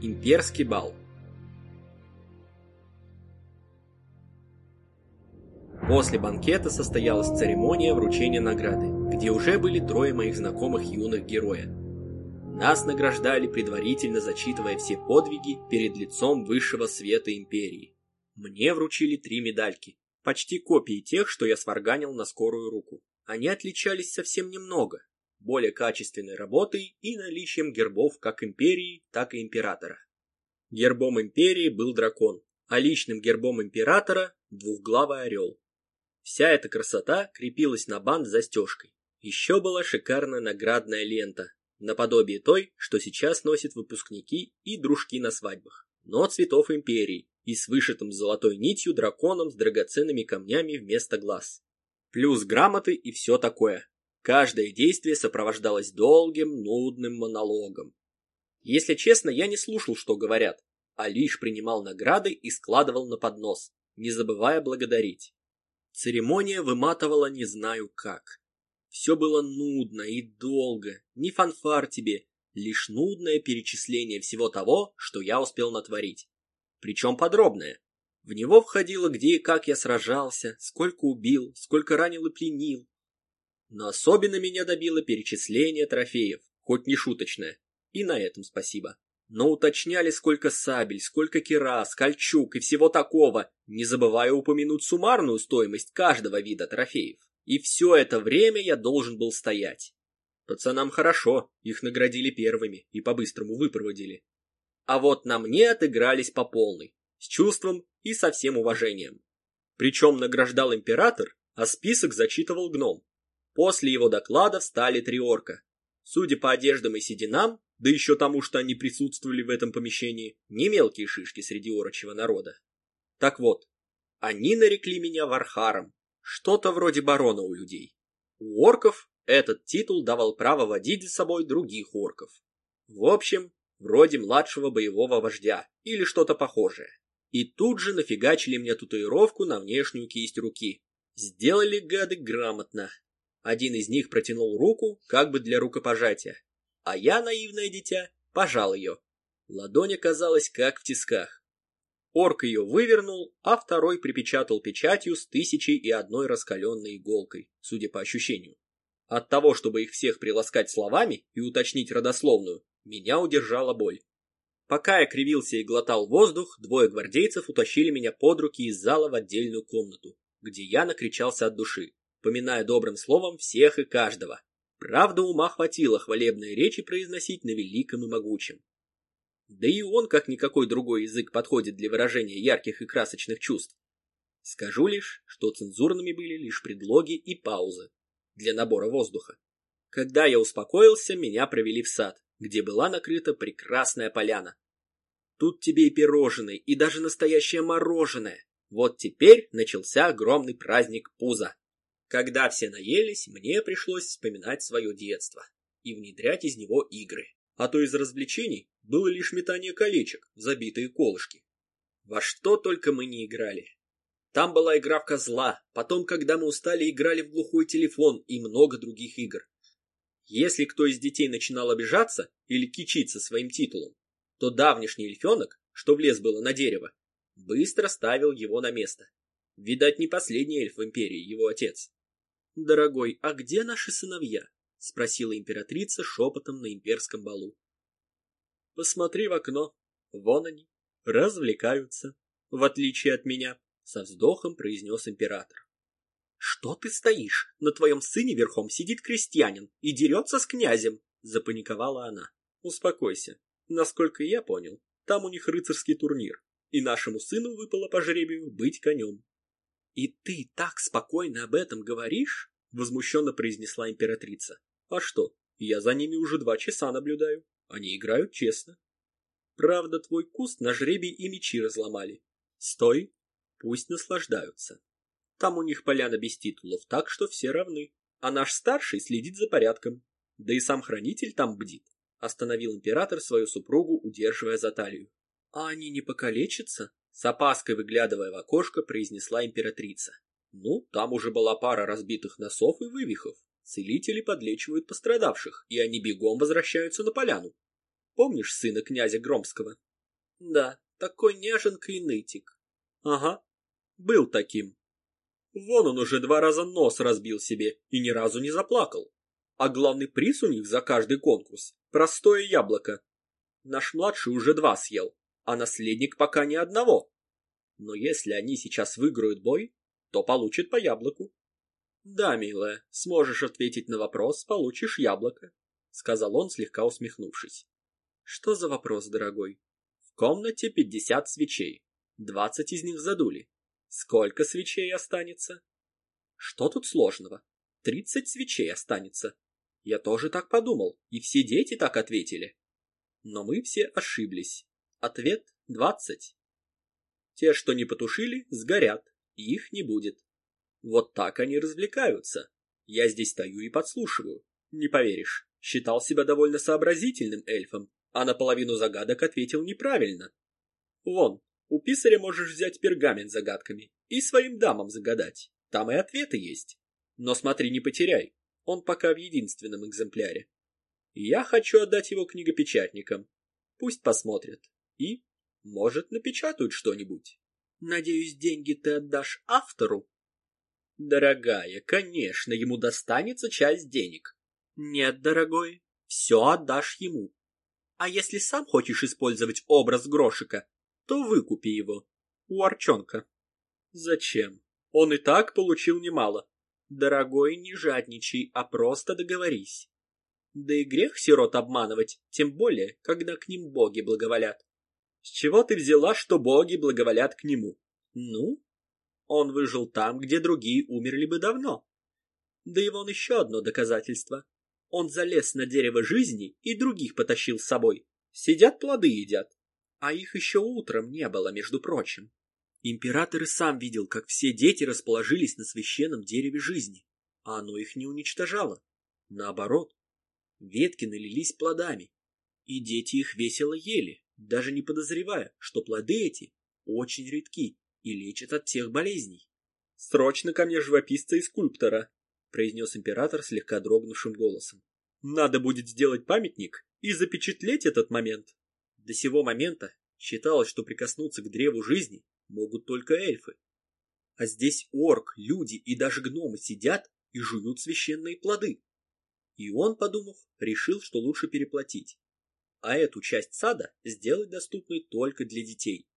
Имперский бал. После банкета состоялась церемония вручения награды, где уже были трое моих знакомых юных героя. Нас награждали, предварительно зачитывая все подвиги перед лицом высшего света империи. Мне вручили три медальки, почти копии тех, что я сварганил на скорую руку. Они отличались совсем немного, более качественной работой и наличием гербов как империи, так и императора. Гербом империи был дракон, а личным гербом императора – двухглавый орел. Вся эта красота крепилась на бант застежкой. Еще была шикарная наградная лента, наподобие той, что сейчас носят выпускники и дружки на свадьбах, но цветов империи и с вышитым золотой нитью драконом с драгоценными камнями вместо глаз. Плюс грамоты и все такое. Каждое действие сопровождалось долгим, нудным монологом. Если честно, я не слушал, что говорят, а лишь принимал награды и складывал на поднос, не забывая благодарить. Церемония выматывала не знаю как. Все было нудно и долго, ни фанфар тебе, лишь нудное перечисление всего того, что я успел натворить. Причем подробное. В него входило, где и как я сражался, сколько убил, сколько ранил и пленил. Но особенно меня добило перечисление трофеев, хоть не шуточное, и на этом спасибо но уточняли, сколько сабель, сколько кирас, кольчуг и всего такого, не забывая упомянуть суммарную стоимость каждого вида трофеев. И все это время я должен был стоять. Пацанам хорошо, их наградили первыми и по-быстрому выпроводили. А вот на мне отыгрались по полной, с чувством и со всем уважением. Причем награждал император, а список зачитывал гном. После его доклада встали три орка. Судя по одеждам и сединам, да еще тому, что они присутствовали в этом помещении, не мелкие шишки среди орочего народа. Так вот, они нарекли меня Вархаром, что-то вроде барона у людей. У орков этот титул давал право водить за собой других орков. В общем, вроде младшего боевого вождя или что-то похожее. И тут же нафигачили мне татуировку на внешнюю кисть руки. Сделали гады грамотно. Один из них протянул руку, как бы для рукопожатия, а я, наивное дитя, пожал ее. Ладонь оказалась как в тисках. Орк ее вывернул, а второй припечатал печатью с тысячей и одной раскаленной иголкой, судя по ощущению. От того, чтобы их всех приласкать словами и уточнить родословную, меня удержала боль. Пока я кривился и глотал воздух, двое гвардейцев утащили меня под руки из зала в отдельную комнату, где я накричался от души, поминая добрым словом всех и каждого, Правда, ума хватило хвалебные речи произносить на великом и могучем. Да и он, как никакой другой язык, подходит для выражения ярких и красочных чувств. Скажу лишь, что цензурными были лишь предлоги и паузы для набора воздуха. Когда я успокоился, меня провели в сад, где была накрыта прекрасная поляна. Тут тебе и пирожные, и даже настоящее мороженое. Вот теперь начался огромный праздник пуза. Когда все наелись, мне пришлось вспоминать свое детство и внедрять из него игры. А то из развлечений было лишь метание колечек, забитые колышки. Во что только мы не играли. Там была игра в козла, потом, когда мы устали, играли в глухой телефон и много других игр. Если кто из детей начинал обижаться или кичиться своим титулом, то давнишний эльфенок, что влез было на дерево, быстро ставил его на место. Видать, не последний эльф в империи, его отец. «Дорогой, а где наши сыновья?» — спросила императрица шепотом на имперском балу. «Посмотри в окно. Вон они. Развлекаются. В отличие от меня», — со вздохом произнес император. «Что ты стоишь? На твоем сыне верхом сидит крестьянин и дерется с князем», — запаниковала она. «Успокойся. Насколько я понял, там у них рыцарский турнир, и нашему сыну выпало по жребию быть конем. «И ты так спокойно об этом говоришь?» — возмущенно произнесла императрица. «А что, я за ними уже два часа наблюдаю. Они играют честно. Правда, твой куст на жребий и мечи разломали. Стой, пусть наслаждаются. Там у них поляна без титулов, так что все равны. А наш старший следит за порядком. Да и сам хранитель там бдит. Остановил император свою супругу, удерживая за талию. А они не покалечатся? С опаской выглядывая в окошко, произнесла императрица. Ну, там уже была пара разбитых носов и вывихов. Целители подлечивают пострадавших, и они бегом возвращаются на поляну. Помнишь сына князя Громского? Да, такой неженка и нытик. Ага, был таким. Вон он уже два раза нос разбил себе и ни разу не заплакал. А главный приз у них за каждый конкурс – простое яблоко. Наш младший уже два съел, а наследник пока ни одного. Но если они сейчас выиграют бой, то получат по яблоку. Да, милая, сможешь ответить на вопрос, получишь яблоко, сказал он, слегка усмехнувшись. Что за вопрос, дорогой? В комнате пятьдесят свечей. Двадцать из них задули. Сколько свечей останется? Что тут сложного? Тридцать свечей останется. Я тоже так подумал, и все дети так ответили. Но мы все ошиблись. Ответ двадцать. Те, что не потушили, сгорят, и их не будет. Вот так они развлекаются. Я здесь стою и подслушиваю. Не поверишь, считал себя довольно сообразительным эльфом, а наполовину загадок ответил неправильно. Вон, у писаря можешь взять пергамент с загадками и своим дамам загадать. Там и ответы есть. Но смотри, не потеряй. Он пока в единственном экземпляре. Я хочу отдать его книгопечатникам. Пусть посмотрят. И, может, напечатают что-нибудь. Надеюсь, деньги ты отдашь автору? Дорогая, конечно, ему достанется часть денег. Нет, дорогой, все отдашь ему. А если сам хочешь использовать образ Грошика, то выкупи его. У Арчонка. Зачем? Он и так получил немало. Дорогой, не жадничай, а просто договорись. Да и грех сирот обманывать, тем более, когда к ним боги благоволят. С чего ты взяла, что боги благоволят к нему? Ну, он выжил там, где другие умерли бы давно. Да и вон еще одно доказательство. Он залез на дерево жизни и других потащил с собой. Сидят плоды едят. А их еще утром не было, между прочим. Император и сам видел, как все дети расположились на священном дереве жизни, а оно их не уничтожало. Наоборот, ветки налились плодами, и дети их весело ели, даже не подозревая, что плоды эти очень редки и лечат от всех болезней. «Срочно ко мне живописца и скульптора», — произнес император слегка дрогнувшим голосом. «Надо будет сделать памятник и запечатлеть этот момент». До сего момента считалось, что прикоснуться к древу жизни могут только эльфы. А здесь орк, люди и даже гномы сидят и жуют священные плоды. И он, подумав, решил, что лучше переплатить, а эту часть сада сделать доступной только для детей,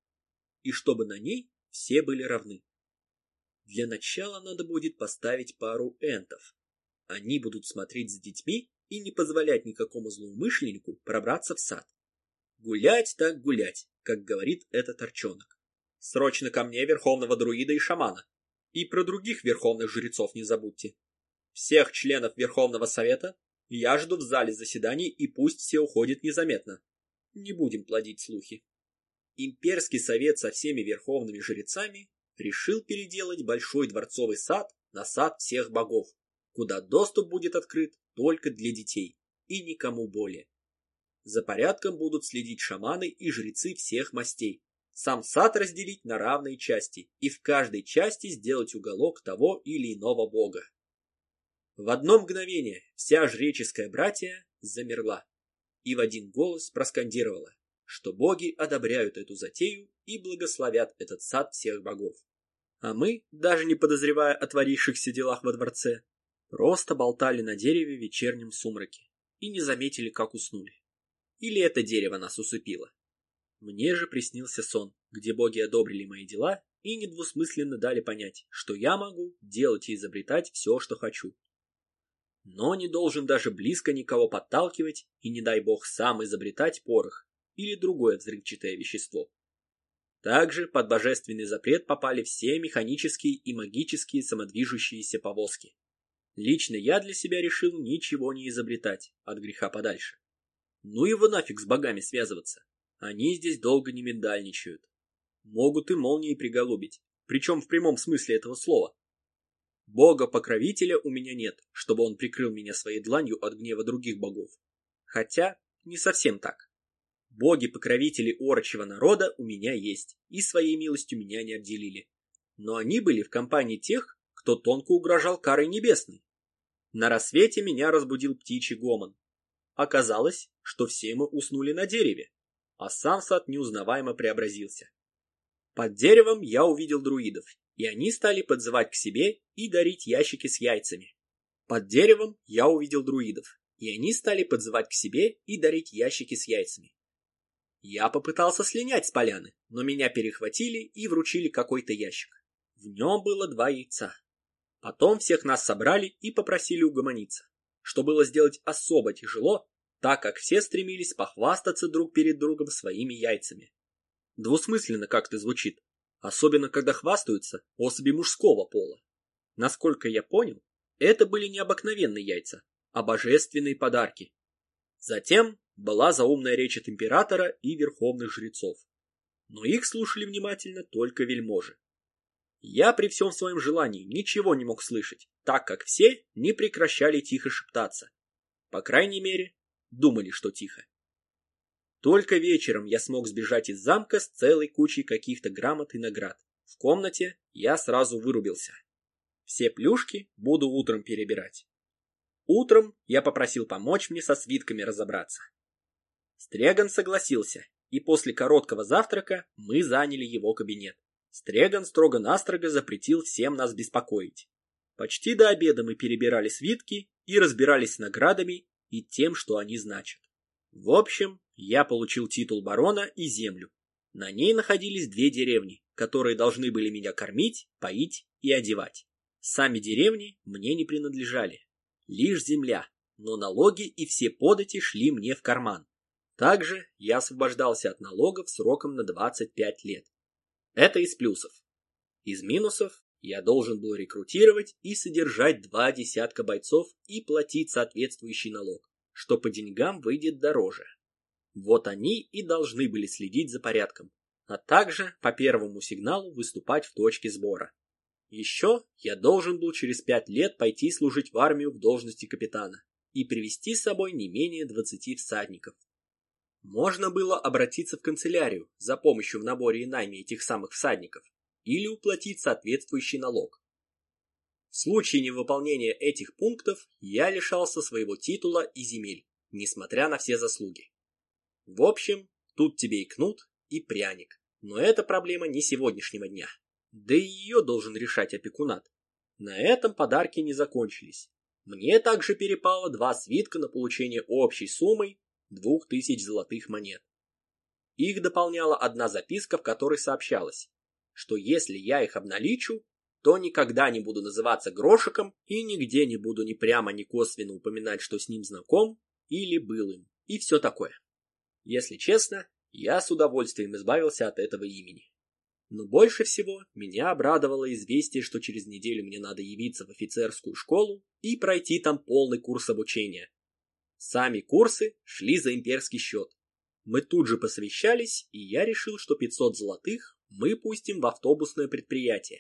и чтобы на ней все были равны. Для начала надо будет поставить пару энтов. Они будут смотреть за детьми и не позволять никакому злоумышленнику пробраться в сад. Гулять так гулять, как говорит этот орчонок. Срочно ко мне верховного друида и шамана. И про других верховных жрецов не забудьте. Всех членов Верховного Совета я жду в зале заседаний и пусть все уходят незаметно. Не будем плодить слухи. Имперский совет со всеми верховными жрецами решил переделать большой дворцовый сад на сад всех богов, куда доступ будет открыт только для детей и никому более. За порядком будут следить шаманы и жрецы всех мастей. Сам сад разделить на равные части и в каждой части сделать уголок того или иного бога. В одно мгновение вся жреческая братья замерла и в один голос проскандировала, что боги одобряют эту затею и благословят этот сад всех богов. А мы, даже не подозревая о творившихся делах во дворце, просто болтали на дереве в вечернем сумраке и не заметили, как уснули. Или это дерево нас усыпило? Мне же приснился сон, где боги одобрили мои дела и недвусмысленно дали понять, что я могу делать и изобретать все, что хочу. Но не должен даже близко никого подталкивать и, не дай бог, сам изобретать порох или другое взрывчатое вещество. Также под божественный запрет попали все механические и магические самодвижущиеся повозки. Лично я для себя решил ничего не изобретать, от греха подальше. Ну его нафиг с богами связываться. Они здесь долго не миндальничают. Могут и молнией приголубить, причем в прямом смысле этого слова. Бога-покровителя у меня нет, чтобы он прикрыл меня своей дланью от гнева других богов. Хотя, не совсем так. Боги-покровители орочего народа у меня есть, и своей милостью меня не обделили. Но они были в компании тех, кто тонко угрожал карой небесной. На рассвете меня разбудил птичий гомон. Оказалось, что все мы уснули на дереве, а сам сад неузнаваемо преобразился. Под деревом я увидел друидов, и они стали подзывать к себе и дарить ящики с яйцами. Под деревом я увидел друидов, и они стали подзывать к себе и дарить ящики с яйцами. Я попытался слинять с поляны, но меня перехватили и вручили какой-то ящик. В нем было два яйца. Потом всех нас собрали и попросили угомониться, что было сделать особо тяжело, так как все стремились похвастаться друг перед другом своими яйцами. Двусмысленно как-то звучит, особенно когда хвастаются особи мужского пола. Насколько я понял, это были не обыкновенные яйца, а божественные подарки. Затем была заумная речь от императора и верховных жрецов. Но их слушали внимательно только вельможи. Я при всем своем желании ничего не мог слышать, так как все не прекращали тихо шептаться. По крайней мере, думали, что тихо. Только вечером я смог сбежать из замка с целой кучей каких-то грамот и наград. В комнате я сразу вырубился. Все плюшки буду утром перебирать. Утром я попросил помочь мне со свитками разобраться. Стреган согласился, и после короткого завтрака мы заняли его кабинет. Стреган строго-настрого запретил всем нас беспокоить. Почти до обеда мы перебирали свитки и разбирались с наградами и тем, что они значат. В общем, я получил титул барона и землю. На ней находились две деревни, которые должны были меня кормить, поить и одевать. Сами деревни мне не принадлежали. Лишь земля, но налоги и все подати шли мне в карман. Также я освобождался от налогов сроком на 25 лет. Это из плюсов. Из минусов я должен был рекрутировать и содержать два десятка бойцов и платить соответствующий налог, что по деньгам выйдет дороже. Вот они и должны были следить за порядком, а также по первому сигналу выступать в точке сбора. Еще я должен был через пять лет пойти служить в армию в должности капитана и привести с собой не менее 20 всадников. Можно было обратиться в канцелярию за помощью в наборе и найме этих самых всадников или уплатить соответствующий налог. В случае невыполнения этих пунктов я лишался своего титула и земель, несмотря на все заслуги. В общем, тут тебе и кнут, и пряник. Но это проблема не сегодняшнего дня. Да и ее должен решать опекунат. На этом подарки не закончились. Мне также перепало два свитка на получение общей суммой двух тысяч золотых монет. Их дополняла одна записка, в которой сообщалось, что если я их обналичу, то никогда не буду называться Грошиком и нигде не буду ни прямо, ни косвенно упоминать, что с ним знаком или был им, и все такое. Если честно, я с удовольствием избавился от этого имени. Но больше всего меня обрадовало известие, что через неделю мне надо явиться в офицерскую школу и пройти там полный курс обучения, Сами курсы шли за имперский счет. Мы тут же посовещались, и я решил, что 500 золотых мы пустим в автобусное предприятие.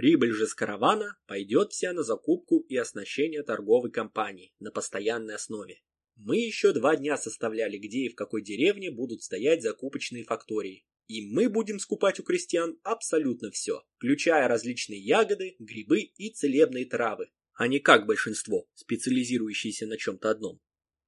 Прибыль же с каравана пойдет вся на закупку и оснащение торговой компании на постоянной основе. Мы еще два дня составляли, где и в какой деревне будут стоять закупочные фактории. И мы будем скупать у крестьян абсолютно все, включая различные ягоды, грибы и целебные травы, а не как большинство, специализирующиеся на чем-то одном.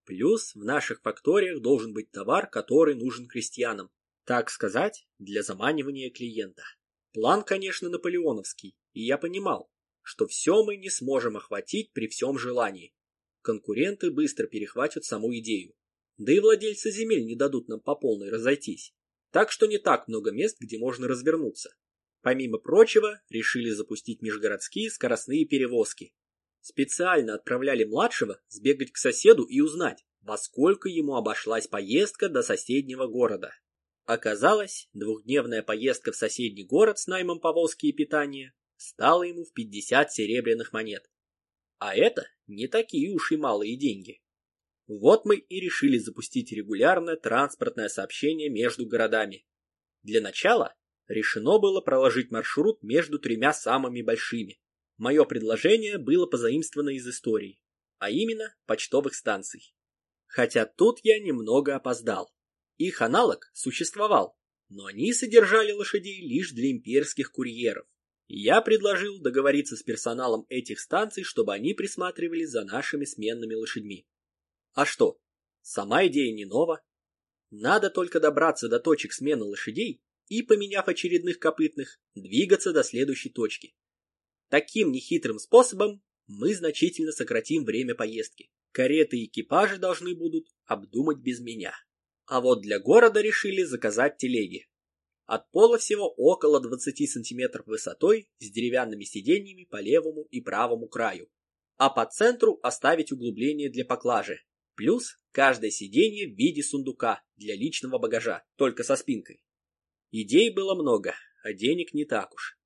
Плюс в наших факториях должен быть товар, который нужен крестьянам, так сказать, для заманивания клиента. План, конечно, наполеоновский, и я понимал, что все мы не сможем охватить при всем желании. Конкуренты быстро перехватят саму идею. Да и владельцы земель не дадут нам по полной разойтись. Так что не так много мест, где можно развернуться. Помимо прочего, решили запустить межгородские скоростные перевозки, Специально отправляли младшего сбегать к соседу и узнать, во сколько ему обошлась поездка до соседнего города. Оказалось, двухдневная поездка в соседний город с наймом повозки и питания стала ему в 50 серебряных монет. А это не такие уж и малые деньги. Вот мы и решили запустить регулярное транспортное сообщение между городами. Для начала решено было проложить маршрут между тремя самыми большими Мое предложение было позаимствовано из истории, а именно почтовых станций. Хотя тут я немного опоздал. Их аналог существовал, но они содержали лошадей лишь для имперских курьеров. Я предложил договориться с персоналом этих станций, чтобы они присматривали за нашими сменными лошадьми. А что, сама идея не нова. Надо только добраться до точек смены лошадей и, поменяв очередных копытных, двигаться до следующей точки. Таким нехитрым способом мы значительно сократим время поездки. Кареты и экипажи должны будут обдумать без меня. А вот для города решили заказать телеги. От пола всего около 20 сантиметров высотой с деревянными сиденьями по левому и правому краю. А по центру оставить углубление для поклажи. Плюс каждое сиденье в виде сундука для личного багажа, только со спинкой. Идей было много, а денег не так уж.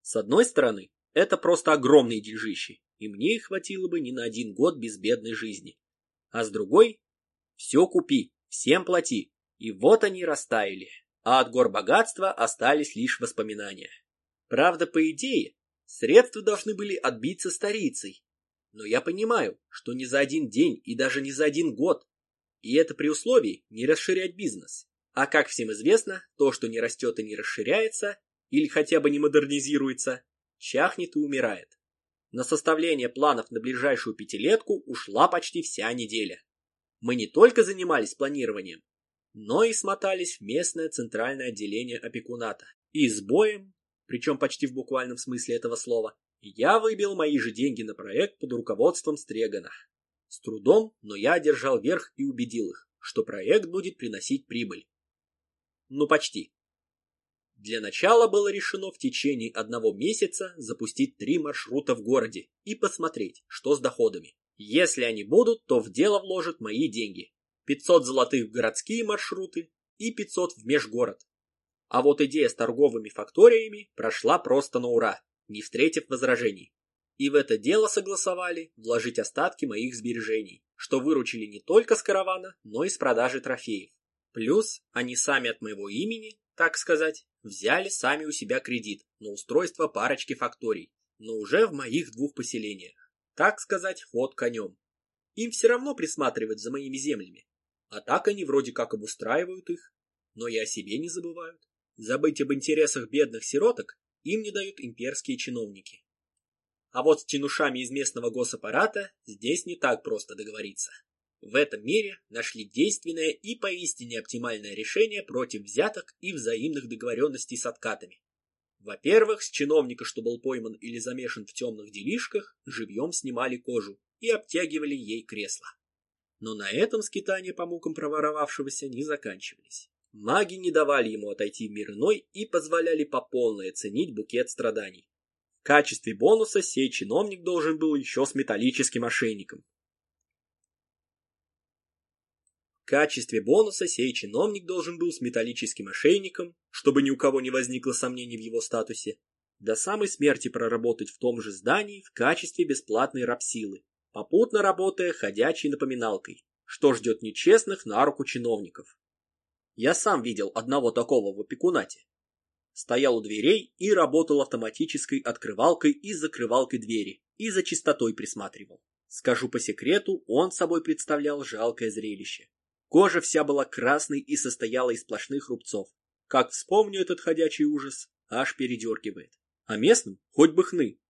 С одной стороны, это просто огромные деньжищи, и мне их хватило бы не на один год безбедной жизни. А с другой, все купи, всем плати, и вот они растаяли, а от гор богатства остались лишь воспоминания. Правда, по идее, средства должны были отбиться старицей, но я понимаю, что не за один день и даже не за один год, и это при условии не расширять бизнес. А как всем известно, то, что не растет и не расширяется, или хотя бы не модернизируется, чахнет и умирает. На составление планов на ближайшую пятилетку ушла почти вся неделя. Мы не только занимались планированием, но и смотались в местное центральное отделение опекуната. И с боем, причем почти в буквальном смысле этого слова, я выбил мои же деньги на проект под руководством Стрегана. С трудом, но я одержал верх и убедил их, что проект будет приносить прибыль. Ну почти. Для начала было решено в течение одного месяца запустить три маршрута в городе и посмотреть, что с доходами. Если они будут, то в дело вложат мои деньги. 500 золотых в городские маршруты и 500 в межгород. А вот идея с торговыми факториями прошла просто на ура, не встретив возражений. И в это дело согласовали вложить остатки моих сбережений, что выручили не только с каравана, но и с продажи трофеев. Плюс они сами от моего имени, так сказать, взяли сами у себя кредит на устройство парочки факторий, но уже в моих двух поселениях. Так сказать, ход конем. Им все равно присматривать за моими землями. А так они вроде как обустраивают их, но и о себе не забывают. Забыть об интересах бедных сироток им не дают имперские чиновники. А вот с чинушами из местного госаппарата здесь не так просто договориться. В этом мире нашли действенное и поистине оптимальное решение против взяток и взаимных договоренностей с откатами. Во-первых, с чиновника, что был пойман или замешан в темных делишках, живьем снимали кожу и обтягивали ей кресло. Но на этом скитания по мукам проворовавшегося не заканчивались. Маги не давали ему отойти в мир иной и позволяли по полной оценить букет страданий. В качестве бонуса сей чиновник должен был еще с металлическим ошейником, В качестве бонуса сей чиновник должен был с металлическим ошейником, чтобы ни у кого не возникло сомнений в его статусе, до самой смерти проработать в том же здании в качестве бесплатной рабсилы, попутно работая ходячей напоминалкой, что ждет нечестных на руку чиновников. Я сам видел одного такого в опекунате. Стоял у дверей и работал автоматической открывалкой и закрывалкой двери, и за чистотой присматривал. Скажу по секрету, он собой представлял жалкое зрелище. Кожа вся была красной и состояла из сплошных рубцов. Как вспомню этот ходячий ужас, аж передергивает. А местным хоть бы хны.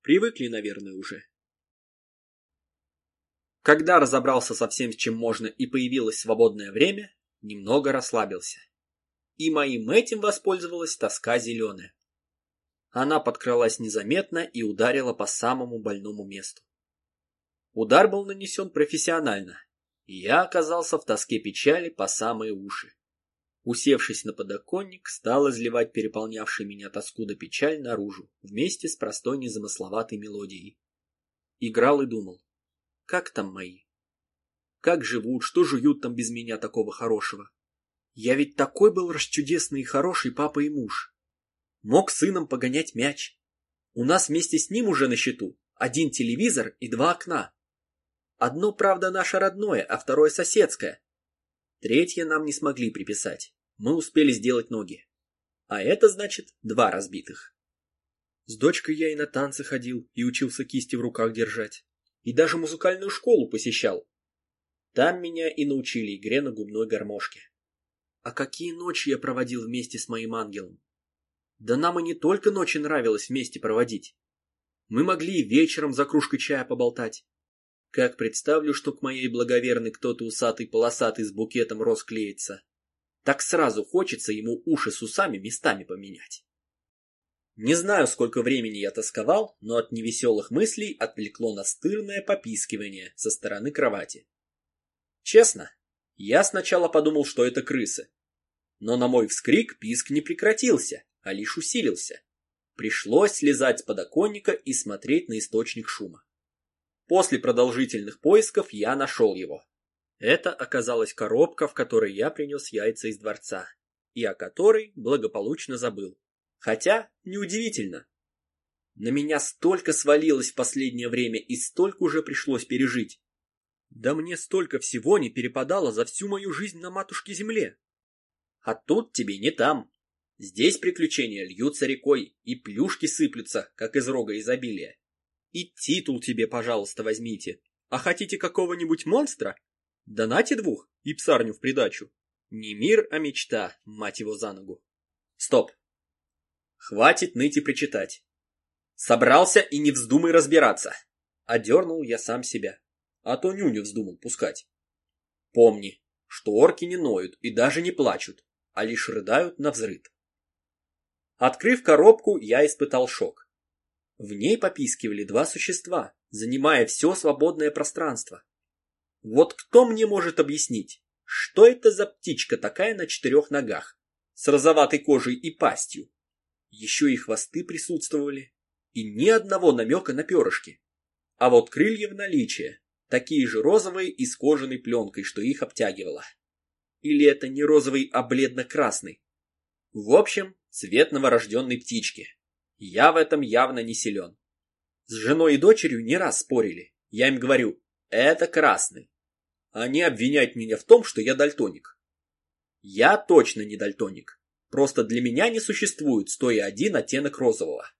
Привыкли, наверное, уже. Когда разобрался со всем, с чем можно, и появилось свободное время, немного расслабился. И моим этим воспользовалась тоска зеленая. Она подкралась незаметно и ударила по самому больному месту. Удар был нанесен профессионально, и я оказался в тоске печали по самые уши. Усевшись на подоконник, стал изливать переполнявший меня тоску да печаль наружу, вместе с простой незамысловатой мелодией. Играл и думал, как там мои? Как живут, что жуют там без меня такого хорошего? Я ведь такой был расчудесный и хороший папа и муж. Мог сыном погонять мяч. У нас вместе с ним уже на счету один телевизор и два окна. Одно, правда, наше родное, а второе соседское. Третье нам не смогли приписать. Мы успели сделать ноги. А это значит два разбитых. С дочкой я и на танцы ходил, и учился кисти в руках держать. И даже музыкальную школу посещал. Там меня и научили игре на губной гармошке. А какие ночи я проводил вместе с моим ангелом. Да нам и не только ночи нравилось вместе проводить. Мы могли и вечером за кружкой чая поболтать, Как представлю, что к моей благоверной кто-то усатый-полосатый с букетом роз клеится, так сразу хочется ему уши с усами местами поменять. Не знаю, сколько времени я тосковал, но от невеселых мыслей отвлекло настырное попискивание со стороны кровати. Честно, я сначала подумал, что это крысы. Но на мой вскрик писк не прекратился, а лишь усилился. Пришлось слезать с подоконника и смотреть на источник шума. После продолжительных поисков я нашел его. Это оказалась коробка, в которой я принес яйца из дворца, и о которой благополучно забыл. Хотя, неудивительно. На меня столько свалилось в последнее время и столько уже пришлось пережить. Да мне столько всего не перепадало за всю мою жизнь на матушке земле. А тут тебе не там. Здесь приключения льются рекой, и плюшки сыплются, как из рога изобилия. И титул тебе, пожалуйста, возьмите. А хотите какого-нибудь монстра? Донате двух и псарню в придачу. Не мир, а мечта, мать его за ногу. Стоп. Хватит ныть и причитать. Собрался и не вздумай разбираться. Одернул я сам себя. А то нюню вздумал пускать. Помни, что орки не ноют и даже не плачут, а лишь рыдают на взрыд. Открыв коробку, я испытал шок. В ней попискивали два существа, занимая все свободное пространство. Вот кто мне может объяснить, что это за птичка такая на четырех ногах, с розоватой кожей и пастью? Еще и хвосты присутствовали, и ни одного намека на перышки. А вот крылья в наличии, такие же розовые и с кожаной пленкой, что их обтягивало. Или это не розовый, а бледно-красный? В общем, цвет новорожденной птички. Я в этом явно не силен. С женой и дочерью не раз спорили. Я им говорю, это красный. Они обвиняют меня в том, что я дальтоник. Я точно не дальтоник. Просто для меня не существует стоя один оттенок розового.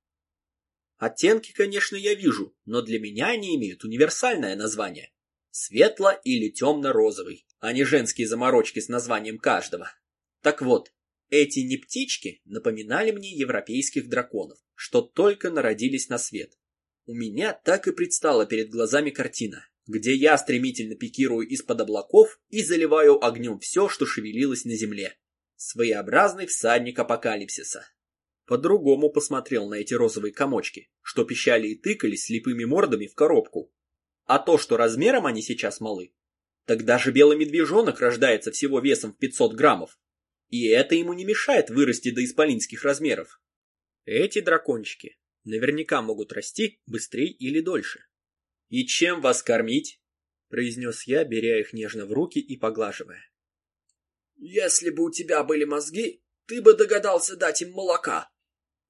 Оттенки, конечно, я вижу, но для меня они имеют универсальное название. Светло- или темно-розовый, а не женские заморочки с названием каждого. Так вот, эти не птички напоминали мне европейских драконов, что только народились на свет. У меня так и предстала перед глазами картина, где я стремительно пикирую из-под облаков и заливаю огнем все, что шевелилось на земле. Своеобразный всадник апокалипсиса. По-другому посмотрел на эти розовые комочки, что пищали и тыкались слепыми мордами в коробку. А то, что размером они сейчас малы, так даже белый медвежонок рождается всего весом в 500 граммов. И это ему не мешает вырасти до исполинских размеров. Эти дракончики наверняка могут расти быстрее или дольше. «И чем вас кормить?» – произнес я, беря их нежно в руки и поглаживая. «Если бы у тебя были мозги, ты бы догадался дать им молока!»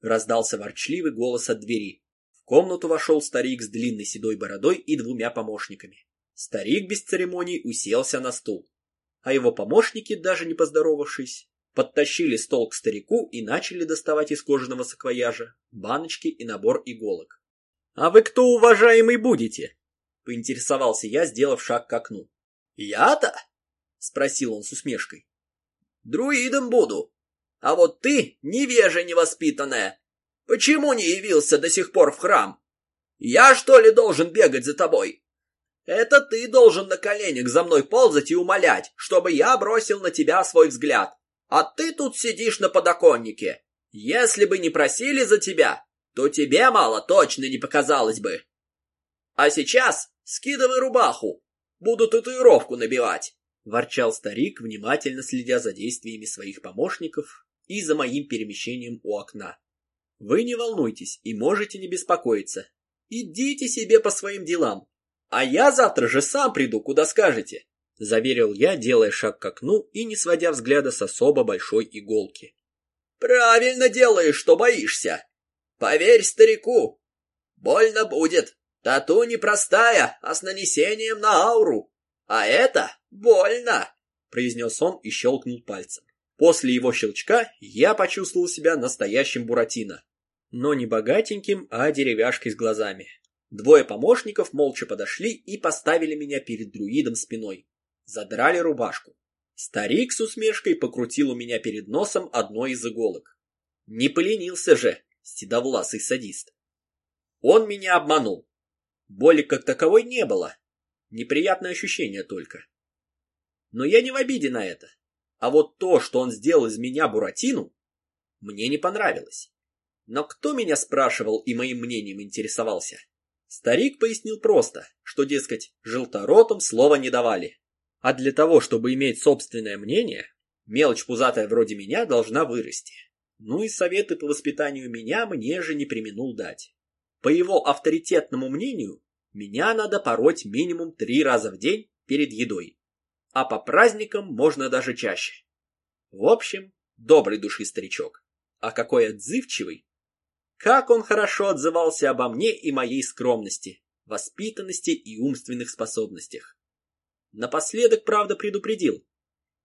Раздался ворчливый голос от двери. В комнату вошел старик с длинной седой бородой и двумя помощниками. Старик без церемоний уселся на стул, а его помощники, даже не поздоровавшись, подтащили стол к старику и начали доставать из кожаного саквояжа баночки и набор иголок. «А вы кто, уважаемый, будете?» — поинтересовался я, сделав шаг к окну. «Я-то?» — спросил он с усмешкой. «Друидом буду. А вот ты, невежа невоспитанная, почему не явился до сих пор в храм? Я, что ли, должен бегать за тобой? Это ты должен на коленях за мной ползать и умолять, чтобы я бросил на тебя свой взгляд. А ты тут сидишь на подоконнике. Если бы не просили за тебя, то тебе мало точно не показалось бы. А сейчас скидывай рубаху, буду татуировку набивать. Ворчал старик, внимательно следя за действиями своих помощников и за моим перемещением у окна. Вы не волнуйтесь и можете не беспокоиться. Идите себе по своим делам. А я завтра же сам приду, куда скажете. Заверил я, делая шаг к окну и не сводя взгляда с особо большой иголки. Правильно делаешь, что боишься. Поверь старику, больно будет. Тату непростая, а с нанесением на ауру. А это больно, произнес он и щелкнул пальцем. После его щелчка я почувствовал себя настоящим Буратино. Но не богатеньким, а деревяшкой с глазами. Двое помощников молча подошли и поставили меня перед друидом спиной. Задрали рубашку. Старик с усмешкой покрутил у меня перед носом одной из иголок. Не поленился же, седовласый садист. Он меня обманул. Боли как таковой не было. Неприятное ощущение только. Но я не в обиде на это. А вот то, что он сделал из меня Буратину, мне не понравилось. Но кто меня спрашивал и моим мнением интересовался? Старик пояснил просто, что, дескать, желторотом слова не давали. А для того, чтобы иметь собственное мнение, мелочь пузатая вроде меня должна вырасти. Ну и советы по воспитанию меня мне же не применул дать. По его авторитетному мнению, меня надо пороть минимум три раза в день перед едой. А по праздникам можно даже чаще. В общем, добрый души старичок. А какой отзывчивый! Как он хорошо отзывался обо мне и моей скромности, воспитанности и умственных способностях. Напоследок, правда, предупредил.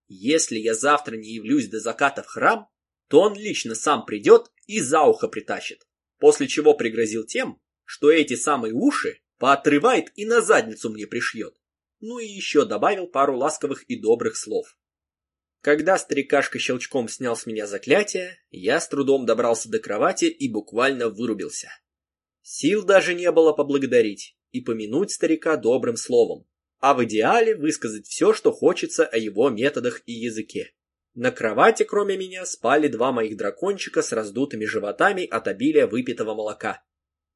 Если я завтра не явлюсь до заката в храм, то он лично сам придет и за ухо притащит, после чего пригрозил тем, что эти самые уши поотрывает и на задницу мне пришьет. Ну и еще добавил пару ласковых и добрых слов. Когда старикашка щелчком снял с меня заклятие, я с трудом добрался до кровати и буквально вырубился. Сил даже не было поблагодарить и помянуть старика добрым словом, а в идеале высказать все, что хочется о его методах и языке. На кровати, кроме меня, спали два моих дракончика с раздутыми животами от обилия выпитого молока.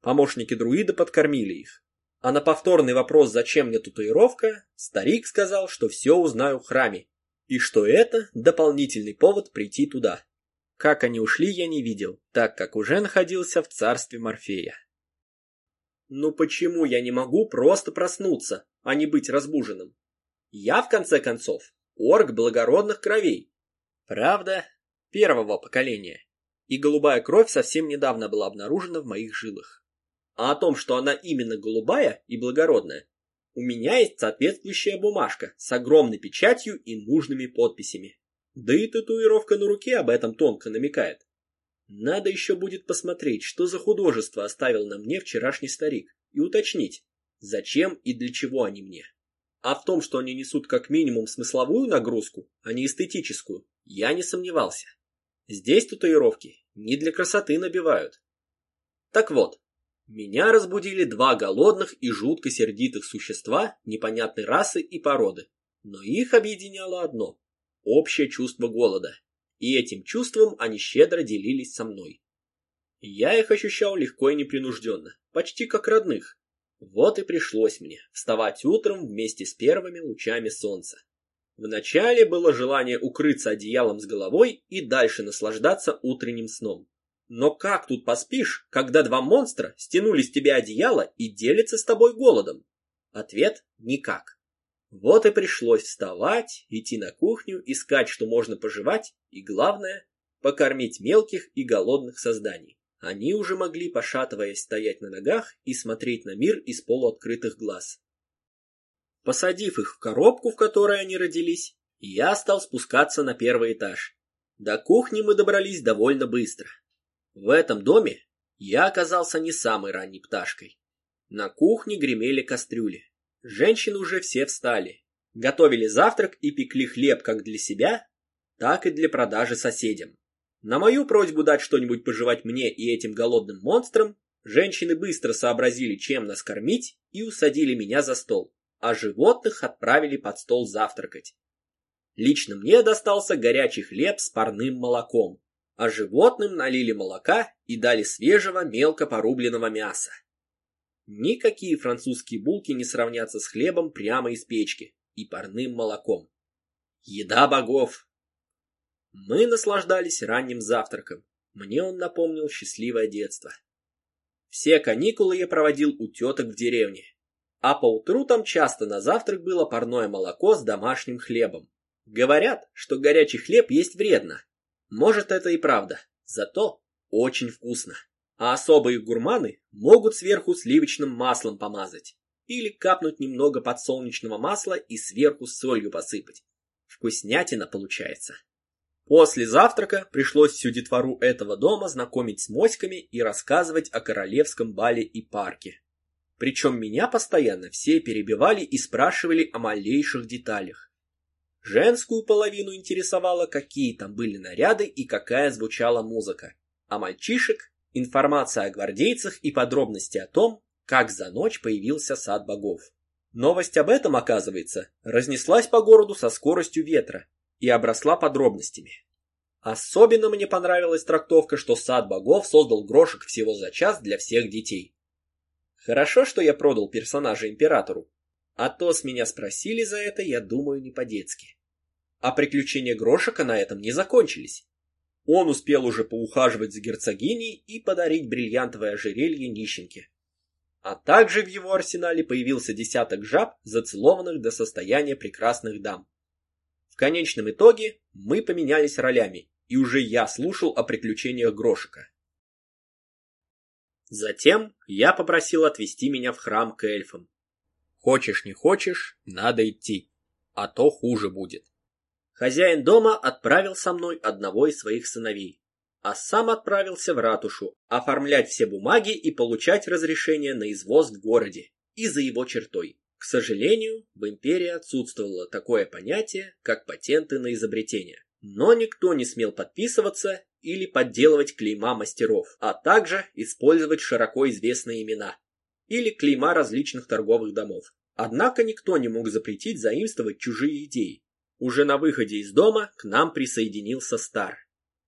Помощники друида подкормили их. А на повторный вопрос, зачем мне татуировка, старик сказал, что все узнаю в храме, и что это дополнительный повод прийти туда. Как они ушли, я не видел, так как уже находился в царстве Морфея. Ну почему я не могу просто проснуться, а не быть разбуженным? Я, в конце концов, орк благородных кровей. Правда, первого поколения. И голубая кровь совсем недавно была обнаружена в моих жилах. А о том, что она именно голубая и благородная, у меня есть соответствующая бумажка с огромной печатью и нужными подписями. Да и татуировка на руке об этом тонко намекает. Надо еще будет посмотреть, что за художество оставил на мне вчерашний старик, и уточнить, зачем и для чего они мне. А в том, что они несут как минимум смысловую нагрузку, а не эстетическую, я не сомневался. Здесь татуировки не для красоты набивают. Так вот, меня разбудили два голодных и жутко сердитых существа непонятной расы и породы. Но их объединяло одно – общее чувство голода. И этим чувством они щедро делились со мной. Я их ощущал легко и непринужденно, почти как родных. Вот и пришлось мне вставать утром вместе с первыми лучами солнца. Вначале было желание укрыться одеялом с головой и дальше наслаждаться утренним сном. Но как тут поспишь, когда два монстра стянули с тебя одеяло и делятся с тобой голодом? Ответ – никак. Вот и пришлось вставать, идти на кухню, искать, что можно пожевать, и главное – покормить мелких и голодных созданий. Они уже могли, пошатываясь, стоять на ногах и смотреть на мир из полуоткрытых глаз. Посадив их в коробку, в которой они родились, я стал спускаться на первый этаж. До кухни мы добрались довольно быстро. В этом доме я оказался не самой ранней пташкой. На кухне гремели кастрюли. Женщины уже все встали. Готовили завтрак и пекли хлеб как для себя, так и для продажи соседям. На мою просьбу дать что-нибудь пожевать мне и этим голодным монстрам, женщины быстро сообразили, чем нас кормить, и усадили меня за стол, а животных отправили под стол завтракать. Лично мне достался горячий хлеб с парным молоком, а животным налили молока и дали свежего мелко порубленного мяса. Никакие французские булки не сравнятся с хлебом прямо из печки и парным молоком. Еда богов! Мы наслаждались ранним завтраком. Мне он напомнил счастливое детство. Все каникулы я проводил у теток в деревне. А поутру там часто на завтрак было парное молоко с домашним хлебом. Говорят, что горячий хлеб есть вредно, может, это и правда, зато очень вкусно. А особые гурманы могут сверху сливочным маслом помазать. Или капнуть немного подсолнечного масла и сверху солью посыпать. Вкуснятина получается. После завтрака пришлось всю детвору этого дома знакомить с моськами и рассказывать о королевском бале и парке. Причем меня постоянно все перебивали и спрашивали о малейших деталях. Женскую половину интересовало, какие там были наряды и какая звучала музыка. А мальчишек – информация о гвардейцах и подробности о том, как за ночь появился сад богов. Новость об этом, оказывается, разнеслась по городу со скоростью ветра и обросла подробностями. Особенно мне понравилась трактовка, что сад богов создал грошек всего за час для всех детей. Хорошо, что я продал персонажа императору, а то с меня спросили за это, я думаю, не по-детски. А приключения Грошика на этом не закончились. Он успел уже поухаживать за герцогиней и подарить бриллиантовое ожерелье нищенке. А также в его арсенале появился десяток жаб, зацелованных до состояния прекрасных дам. Конечном итоге мы поменялись ролями, и уже я слушал о приключениях Грошика. Затем я попросил отвезти меня в храм к эльфам. Хочешь не хочешь, надо идти, а то хуже будет. Хозяин дома отправил со мной одного из своих сыновей, а сам отправился в ратушу оформлять все бумаги и получать разрешение на извоз в городе и за его чертой. К сожалению, в империи отсутствовало такое понятие, как патенты на изобретение. Но никто не смел подписываться или подделывать клейма мастеров, а также использовать широко известные имена или клейма различных торговых домов. Однако никто не мог запретить заимствовать чужие идеи. Уже на выходе из дома к нам присоединился Стар.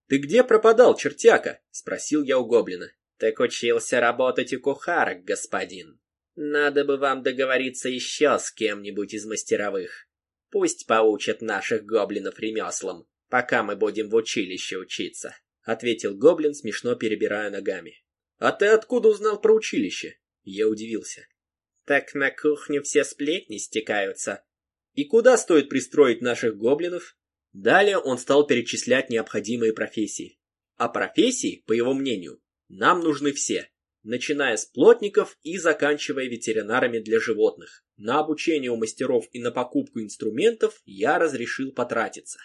«Ты где пропадал, чертяка?» — спросил я у гоблина. «Так учился работать у кухарок, господин. Надо бы вам договориться еще с кем-нибудь из мастеровых. Пусть поучат наших гоблинов ремеслам, пока мы будем в училище учиться», — ответил гоблин, смешно перебирая ногами. «А ты откуда узнал про училище?» Я удивился. «Так на кухню все сплетни стекаются. И куда стоит пристроить наших гоблинов?» Далее он стал перечислять необходимые профессии. А профессии, по его мнению, нам нужны все, начиная с плотников и заканчивая ветеринарами для животных. На обучение у мастеров и на покупку инструментов я разрешил потратиться.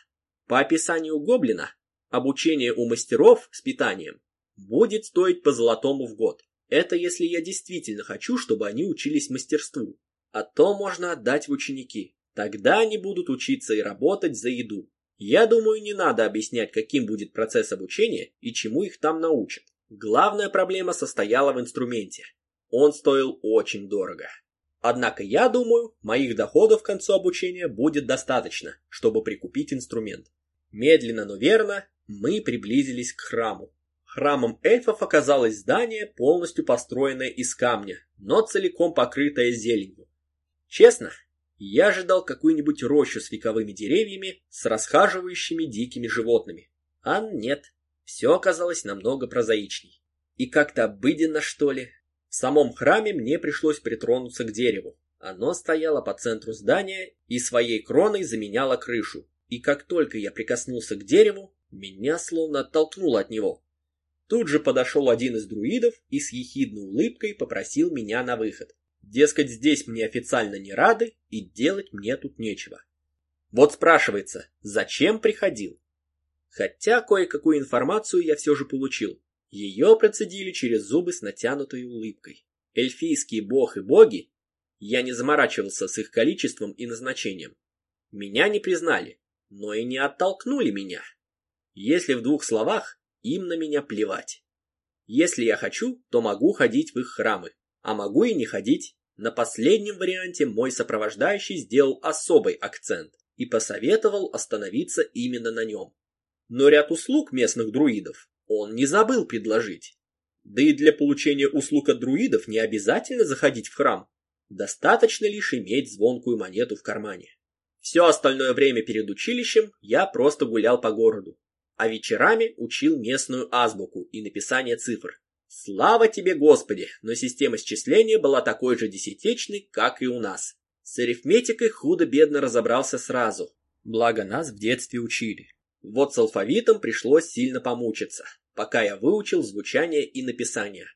По описанию гоблина, обучение у мастеров с питанием будет стоить по золотому в год. Это если я действительно хочу, чтобы они учились мастерству. А то можно отдать в ученики. Тогда они будут учиться и работать за еду. Я думаю, не надо объяснять, каким будет процесс обучения и чему их там научат. Главная проблема состояла в инструменте. Он стоил очень дорого. Однако я думаю, моих доходов к концу обучения будет достаточно, чтобы прикупить инструмент. Медленно, но верно, мы приблизились к храму. Храмом эльфов оказалось здание, полностью построенное из камня, но целиком покрытое зеленью. Честно, я ожидал какую-нибудь рощу с вековыми деревьями, с расхаживающими дикими животными. А нет, все оказалось намного прозаичней. И как-то обыденно, что ли. В самом храме мне пришлось притронуться к дереву. Оно стояло по центру здания и своей кроной заменяло крышу. И как только я прикоснулся к дереву, меня словно оттолкнуло от него. Тут же подошел один из друидов и с ехидной улыбкой попросил меня на выход. Дескать, здесь мне официально не рады и делать мне тут нечего. Вот спрашивается, зачем приходил? Хотя кое-какую информацию я все же получил. Ее процедили через зубы с натянутой улыбкой. Эльфийские бог и боги, я не заморачивался с их количеством и назначением. Меня не признали, но и не оттолкнули меня. Если в двух словах, им на меня плевать. Если я хочу, то могу ходить в их храмы, а могу и не ходить. На последнем варианте мой сопровождающий сделал особый акцент и посоветовал остановиться именно на нем. Но ряд услуг местных друидов он не забыл предложить. Да и для получения услуг от друидов не обязательно заходить в храм. Достаточно лишь иметь звонкую монету в кармане. Все остальное время перед училищем я просто гулял по городу, а вечерами учил местную азбуку и написание цифр. Слава тебе, Господи, но система счисления была такой же десятичной, как и у нас. С арифметикой худо-бедно разобрался сразу, благо нас в детстве учили. Вот с алфавитом пришлось сильно помучиться, пока я выучил звучание и написание.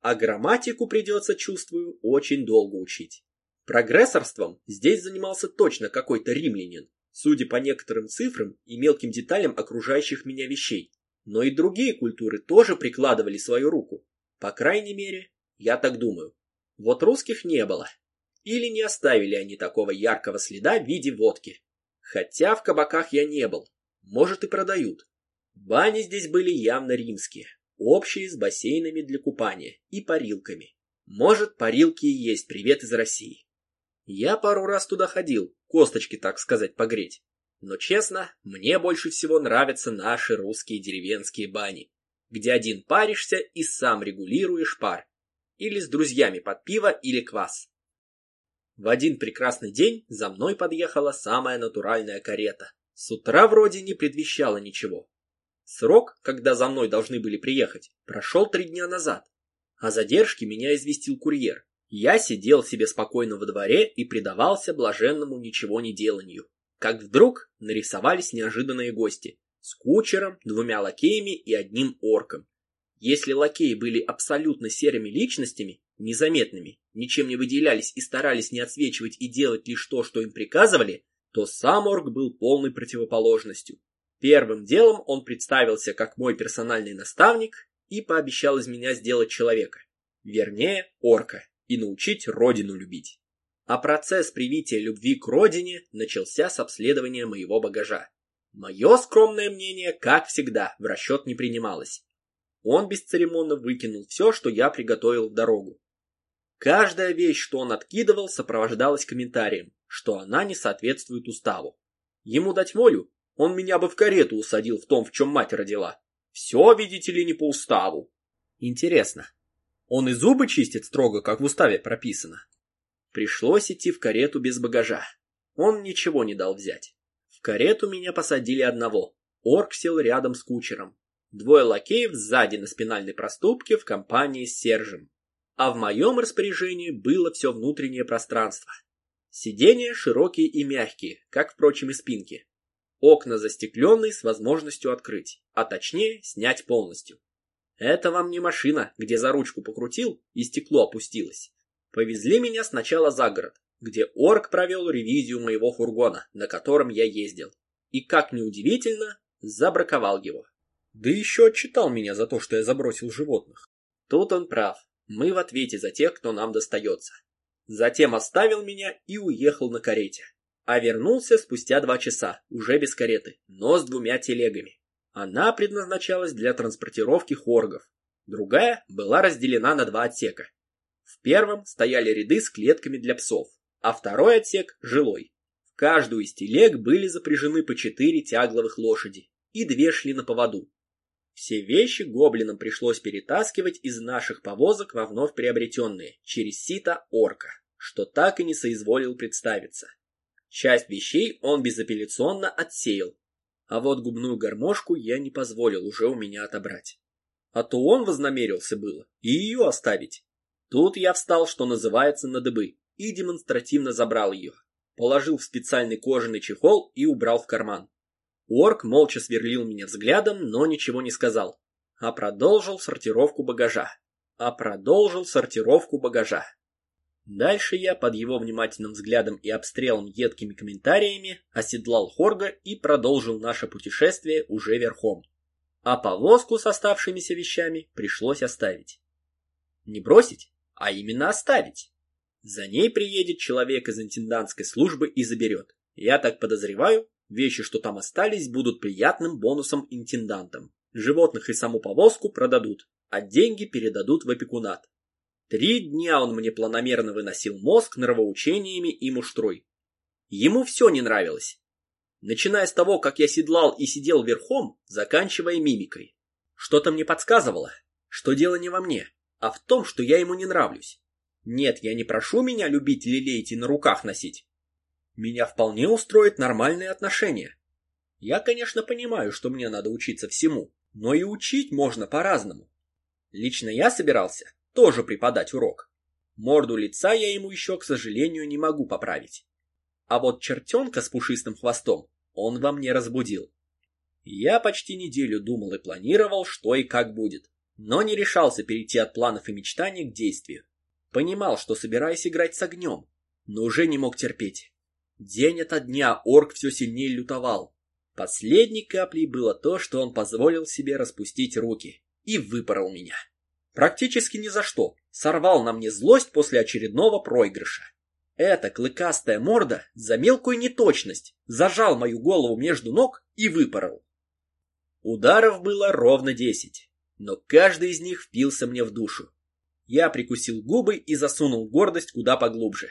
А грамматику придется, чувствую, очень долго учить. Прогрессорством здесь занимался точно какой-то римлянин, судя по некоторым цифрам и мелким деталям окружающих меня вещей. Но и другие культуры тоже прикладывали свою руку. По крайней мере, я так думаю. Вот русских не было. Или не оставили они такого яркого следа в виде водки. Хотя в кабаках я не был. Может и продают. Бани здесь были явно римские. Общие с бассейнами для купания и парилками. Может, парилки и есть привет из России. Я пару раз туда ходил, косточки, так сказать, погреть. Но честно, мне больше всего нравятся наши русские деревенские бани, где один паришься и сам регулируешь пар. Или с друзьями под пиво или квас. В один прекрасный день за мной подъехала самая натуральная карета. С утра вроде не предвещало ничего. Срок, когда за мной должны были приехать, прошел три дня назад. О задержке меня известил курьер. Я сидел себе спокойно во дворе и предавался блаженному ничего не деланию как вдруг нарисовались неожиданные гости с кучером, двумя лакеями и одним орком. Если лакеи были абсолютно серыми личностями, незаметными, ничем не выделялись и старались не отсвечивать и делать лишь то, что им приказывали, то сам орк был полной противоположностью. Первым делом он представился как мой персональный наставник и пообещал из меня сделать человека, вернее, орка, и научить родину любить. А процесс привития любви к родине начался с обследования моего багажа. Мое скромное мнение, как всегда, в расчет не принималось. Он бесцеремонно выкинул все, что я приготовил в дорогу. Каждая вещь, что он откидывал, сопровождалась комментарием, что она не соответствует уставу. Ему дать волю, он меня бы в карету усадил в том, в чем мать родила. Все, видите ли, не по уставу. Интересно, он и зубы чистит строго, как в уставе прописано? Пришлось идти в карету без багажа. Он ничего не дал взять. В карету меня посадили одного. Орк сел рядом с кучером. Двое лакеев сзади на спинальной проступке в компании с Сержем. А в моем распоряжении было все внутреннее пространство. Сиденья широкие и мягкие, как, впрочем, и спинки. Окна застекленные с возможностью открыть, а точнее снять полностью. Это вам не машина, где за ручку покрутил и стекло опустилось. Повезли меня сначала за город, где орк провел ревизию моего фургона, на котором я ездил. И, как ни удивительно, забраковал его. Да еще отчитал меня за то, что я забросил животных. Тут он прав. Мы в ответе за тех, кто нам достается. Затем оставил меня и уехал на карете. А вернулся спустя два часа, уже без кареты, но с двумя телегами. Она предназначалась для транспортировки хоргов. Другая была разделена на два отсека, в первом стояли ряды с клетками для псов, а второй отсек – жилой. В каждую из телег были запряжены по четыре тягловых лошади, и две шли на поводу. Все вещи гоблинам пришлось перетаскивать из наших повозок во вновь приобретенные, через сито орка, что так и не соизволил представиться. Часть вещей он безапелляционно отсеял, а вот губную гармошку я не позволил уже у меня отобрать. А то он вознамерился было и ее оставить. Тут я встал, что называется, на дыбы, и демонстративно забрал ее. Положил в специальный кожаный чехол и убрал в карман. Орк молча сверлил меня взглядом, но ничего не сказал. А продолжил сортировку багажа. А продолжил сортировку багажа. Дальше я под его внимательным взглядом и обстрелом едкими комментариями оседлал Хорга и продолжил наше путешествие уже верхом. А повозку с оставшимися вещами пришлось оставить. Не бросить? а именно оставить. За ней приедет человек из интендантской службы и заберет. Я так подозреваю, вещи, что там остались, будут приятным бонусом интендантам. Животных и саму повозку продадут, а деньги передадут в опекунат. Три дня он мне планомерно выносил мозг нравоучениями и муштрой. Ему все не нравилось. Начиная с того, как я седлал и сидел верхом, заканчивая мимикой. Что-то мне подсказывало, что дело не во мне а в том, что я ему не нравлюсь. Нет, я не прошу меня любить, лелеять и на руках носить. Меня вполне устроит нормальные отношения. Я, конечно, понимаю, что мне надо учиться всему, но и учить можно по-разному. Лично я собирался тоже преподать урок. Морду лица я ему еще, к сожалению, не могу поправить. А вот чертенка с пушистым хвостом он во мне разбудил. Я почти неделю думал и планировал, что и как будет но не решался перейти от планов и мечтаний к действию. Понимал, что собираюсь играть с огнем, но уже не мог терпеть. День ото дня орк все сильнее лютовал. Последней каплей было то, что он позволил себе распустить руки и выпорол меня. Практически ни за что. Сорвал на мне злость после очередного проигрыша. Эта клыкастая морда за мелкую неточность зажал мою голову между ног и выпорол. Ударов было ровно десять но каждый из них впился мне в душу. Я прикусил губы и засунул гордость куда поглубже.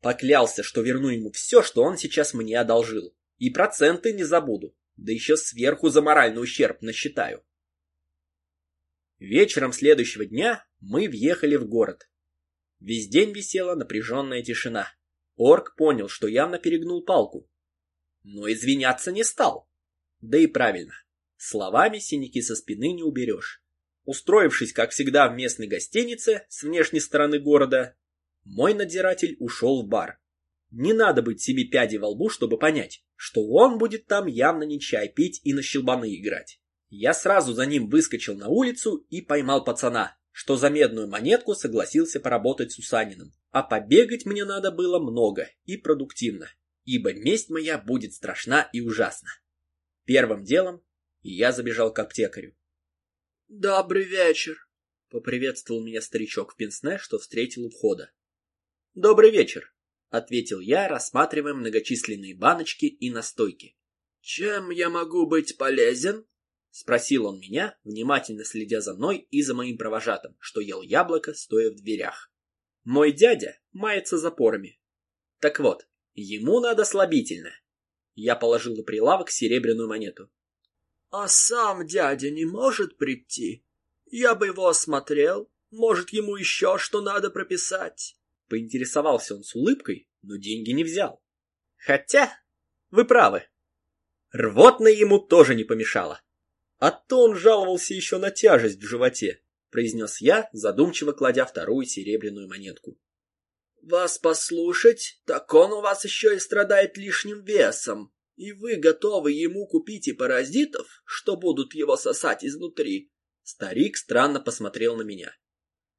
Поклялся, что верну ему все, что он сейчас мне одолжил. И проценты не забуду. Да еще сверху за моральный ущерб насчитаю. Вечером следующего дня мы въехали в город. Весь день висела напряженная тишина. Орк понял, что явно перегнул палку. Но извиняться не стал. Да и правильно. Словами синяки со спины не уберешь. Устроившись, как всегда, в местной гостинице с внешней стороны города, мой надзиратель ушел в бар. Не надо быть семи пядей во лбу, чтобы понять, что он будет там явно не чай пить и на щелбаны играть. Я сразу за ним выскочил на улицу и поймал пацана, что за медную монетку согласился поработать с Усаниным. А побегать мне надо было много и продуктивно, ибо месть моя будет страшна и ужасна. Первым делом я забежал к аптекарю. «Добрый вечер», — поприветствовал меня старичок в пенсне, что встретил у входа. «Добрый вечер», — ответил я, рассматривая многочисленные баночки и настойки. «Чем я могу быть полезен?» — спросил он меня, внимательно следя за мной и за моим провожатым, что ел яблоко, стоя в дверях. Мой дядя мается запорами. Так вот, ему надо слабительное. Я положил на прилавок серебряную монету. «А сам дядя не может прийти? Я бы его осмотрел. Может, ему еще что надо прописать?» Поинтересовался он с улыбкой, но деньги не взял. Хотя, вы правы. Рвотное ему тоже не помешало. А то он жаловался еще на тяжесть в животе, произнес я, задумчиво кладя вторую серебряную монетку. Вас послушать, так он у вас еще и страдает лишним весом, и вы готовы ему купить и паразитов, что будут его сосать изнутри. Старик странно посмотрел на меня.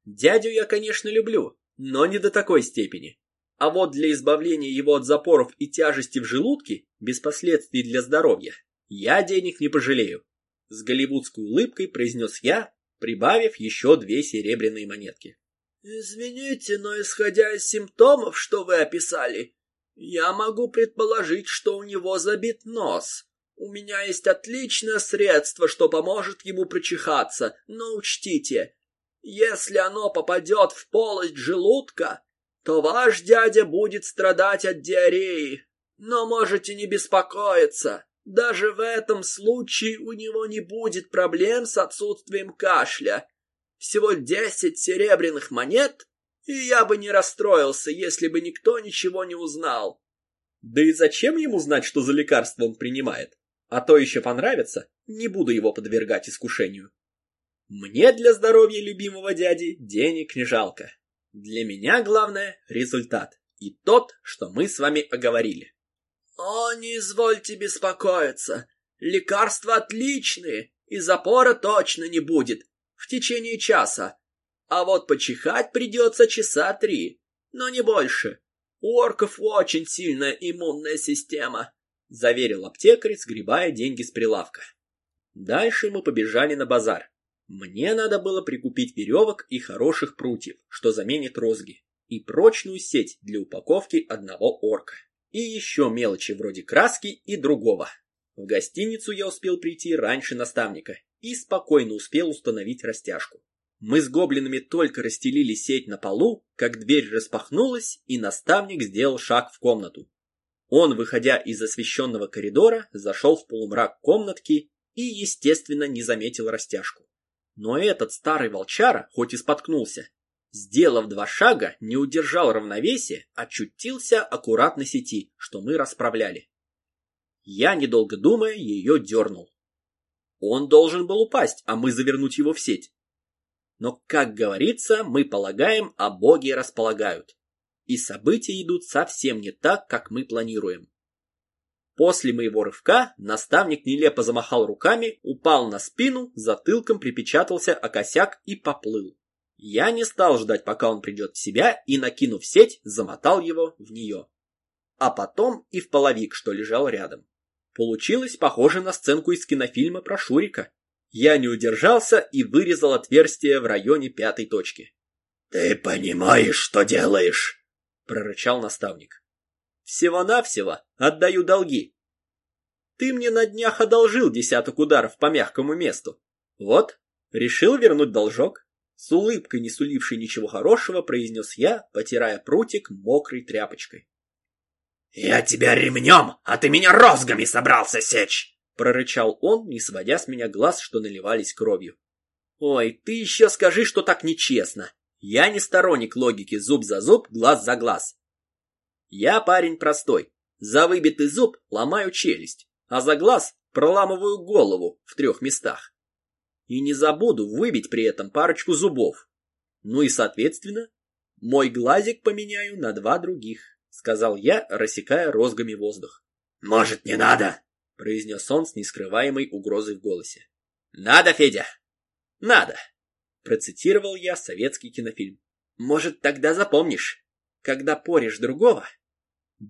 Дядю я, конечно, люблю, но не до такой степени. А вот для избавления его от запоров и тяжести в желудке, без последствий для здоровья, я денег не пожалею. С голливудской улыбкой произнес я, прибавив еще две серебряные монетки. «Извините, но исходя из симптомов, что вы описали, я могу предположить, что у него забит нос. У меня есть отличное средство, что поможет ему прочихаться, но учтите, если оно попадет в полость желудка, то ваш дядя будет страдать от диареи. Но можете не беспокоиться. Даже в этом случае у него не будет проблем с отсутствием кашля. Всего десять серебряных монет, и я бы не расстроился, если бы никто ничего не узнал. Да и зачем ему знать, что за лекарство он принимает? А то еще понравится, не буду его подвергать искушению. Мне для здоровья любимого дяди денег не жалко. Для меня главное – результат. И тот, что мы с вами оговорили. «О, не извольте беспокоиться. Лекарства отличные, и запора точно не будет. В течение часа. А вот почихать придется часа три, но не больше. У орков очень сильная иммунная система», — заверил аптекарь, сгребая деньги с прилавка. Дальше мы побежали на базар. Мне надо было прикупить веревок и хороших прутьев, что заменит розги, и прочную сеть для упаковки одного орка и еще мелочи вроде краски и другого. В гостиницу я успел прийти раньше наставника и спокойно успел установить растяжку. Мы с гоблинами только расстелили сеть на полу, как дверь распахнулась, и наставник сделал шаг в комнату. Он, выходя из освещенного коридора, зашел в полумрак комнатки и, естественно, не заметил растяжку. Но этот старый волчара, хоть и споткнулся, Сделав два шага, не удержал равновесия, очутился аккуратно сети, что мы расправляли. Я, недолго думая, ее дернул. Он должен был упасть, а мы завернуть его в сеть. Но, как говорится, мы полагаем, а боги располагают. И события идут совсем не так, как мы планируем. После моего рывка наставник нелепо замахал руками, упал на спину, затылком припечатался о косяк и поплыл. Я не стал ждать, пока он придет в себя, и, накинув сеть, замотал его в нее. А потом и в половик, что лежал рядом. Получилось похоже на сценку из кинофильма про Шурика. Я не удержался и вырезал отверстие в районе пятой точки. «Ты понимаешь, что делаешь?» — прорычал наставник. «Всего-навсего отдаю долги. Ты мне на днях одолжил десяток ударов по мягкому месту. Вот, решил вернуть должок. С улыбкой, не сулившей ничего хорошего, произнес я, потирая прутик мокрой тряпочкой. «Я тебя ремнем, а ты меня розгами собрался сечь!» Прорычал он, не сводя с меня глаз, что наливались кровью. «Ой, ты еще скажи, что так нечестно. Я не сторонник логики зуб за зуб, глаз за глаз. Я парень простой. За выбитый зуб ломаю челюсть, а за глаз проламываю голову в трех местах. И не забуду выбить при этом парочку зубов. Ну и, соответственно, мой глазик поменяю на два других, сказал я, рассекая розгами воздух. Может, не надо? произнес он с нескрываемой угрозой в голосе. Надо, Федя, надо, процитировал я советский кинофильм. Может, тогда запомнишь, когда порешь другого,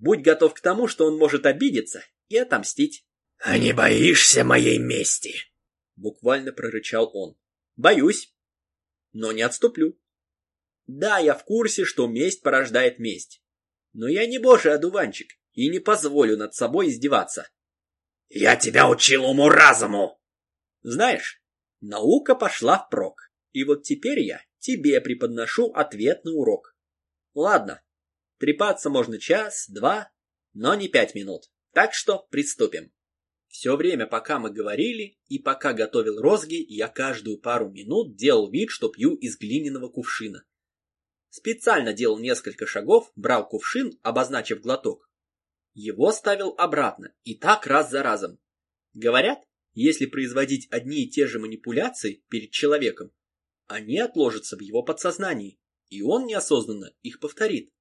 будь готов к тому, что он может обидеться и отомстить. «А не боишься моей мести?» Буквально прорычал он. «Боюсь, но не отступлю. Да, я в курсе, что месть порождает месть. Но я не божий одуванчик и не позволю над собой издеваться. Я тебя учил уму-разуму. Знаешь, наука пошла впрок. И вот теперь я тебе преподношу ответный урок. Ладно, трепаться можно час, два, но не пять минут. Так что приступим. Все время, пока мы говорили и пока готовил розги, я каждую пару минут делал вид, что пью из глиняного кувшина. Специально делал несколько шагов, брал кувшин, обозначив глоток. Его ставил обратно, и так раз за разом. Говорят, если производить одни и те же манипуляции перед человеком, они отложатся в его подсознании, и он неосознанно их повторит.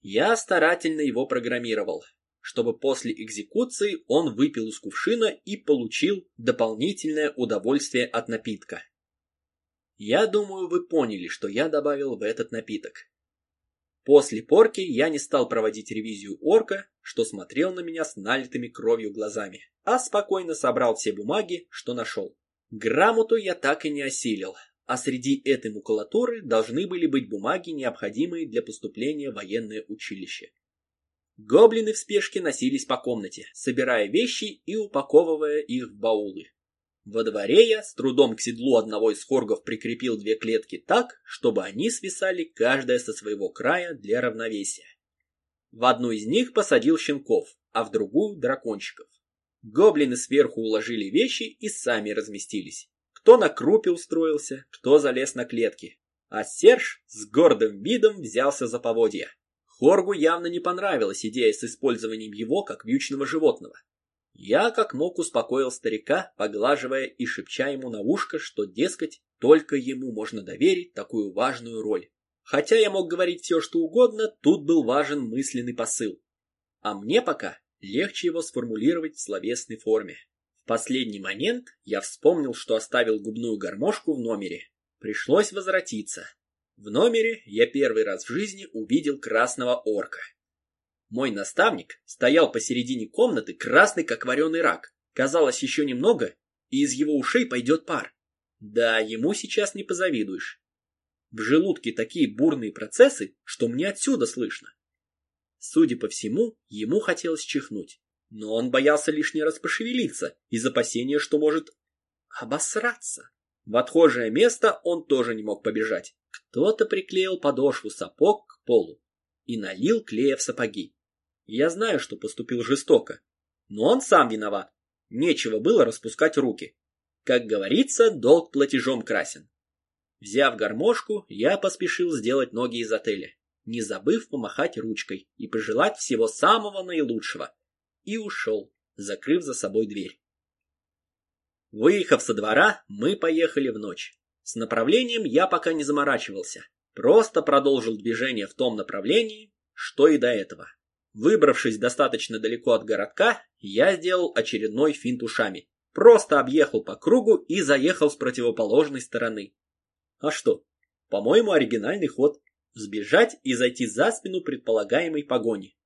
Я старательно его программировал, чтобы после экзекуции он выпил из кувшина и получил дополнительное удовольствие от напитка. Я думаю, вы поняли, что я добавил в этот напиток. После порки я не стал проводить ревизию орка, что смотрел на меня с налитыми кровью глазами, а спокойно собрал все бумаги, что нашел. Грамоту я так и не осилил, а среди этой макулатуры должны были быть бумаги, необходимые для поступления в военное училище. Гоблины в спешке носились по комнате, собирая вещи и упаковывая их в баулы. Во дворе я с трудом к седлу одного из хоргов прикрепил две клетки так, чтобы они свисали каждая со своего края для равновесия. В одну из них посадил щенков, а в другую – дракончиков. Гоблины сверху уложили вещи и сами разместились. Кто на крупе устроился, кто залез на клетки. А Серж с гордым видом взялся за поводья. Хоргу явно не понравилась идея с использованием его как вьючного животного. Я как мог успокоил старика, поглаживая и шепча ему на ушко, что, дескать, только ему можно доверить такую важную роль. Хотя я мог говорить все, что угодно, тут был важен мысленный посыл. А мне пока легче его сформулировать в словесной форме последний момент я вспомнил, что оставил губную гармошку в номере. Пришлось возвратиться. В номере я первый раз в жизни увидел красного орка. Мой наставник стоял посередине комнаты, красный как вареный рак. Казалось, еще немного, и из его ушей пойдет пар. Да, ему сейчас не позавидуешь. В желудке такие бурные процессы, что мне отсюда слышно. Судя по всему, ему хотелось чихнуть. Но он боялся лишний раз пошевелиться из опасения, что может обосраться. В отхожее место он тоже не мог побежать. Кто-то приклеил подошву сапог к полу и налил клея в сапоги. Я знаю, что поступил жестоко, но он сам виноват. Нечего было распускать руки. Как говорится, долг платежом красен. Взяв гармошку, я поспешил сделать ноги из отеля, не забыв помахать ручкой и пожелать всего самого наилучшего и ушел, закрыв за собой дверь. Выехав со двора, мы поехали в ночь. С направлением я пока не заморачивался, просто продолжил движение в том направлении, что и до этого. Выбравшись достаточно далеко от городка, я сделал очередной финт ушами. Просто объехал по кругу и заехал с противоположной стороны. А что? По-моему, оригинальный ход. Сбежать и зайти за спину предполагаемой погони.